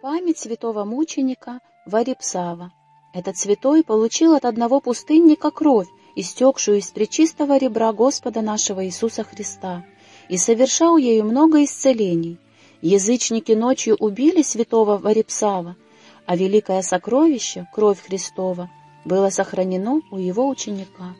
Память святого мученика Варипсава. Этот святой получил от одного пустынника кровь, истекшую из пречистого ребра Господа нашего Иисуса Христа, и совершал ею много исцелений. Язычники ночью убили святого Варипсава, а великое сокровище, кровь Христова, было сохранено у его ученика.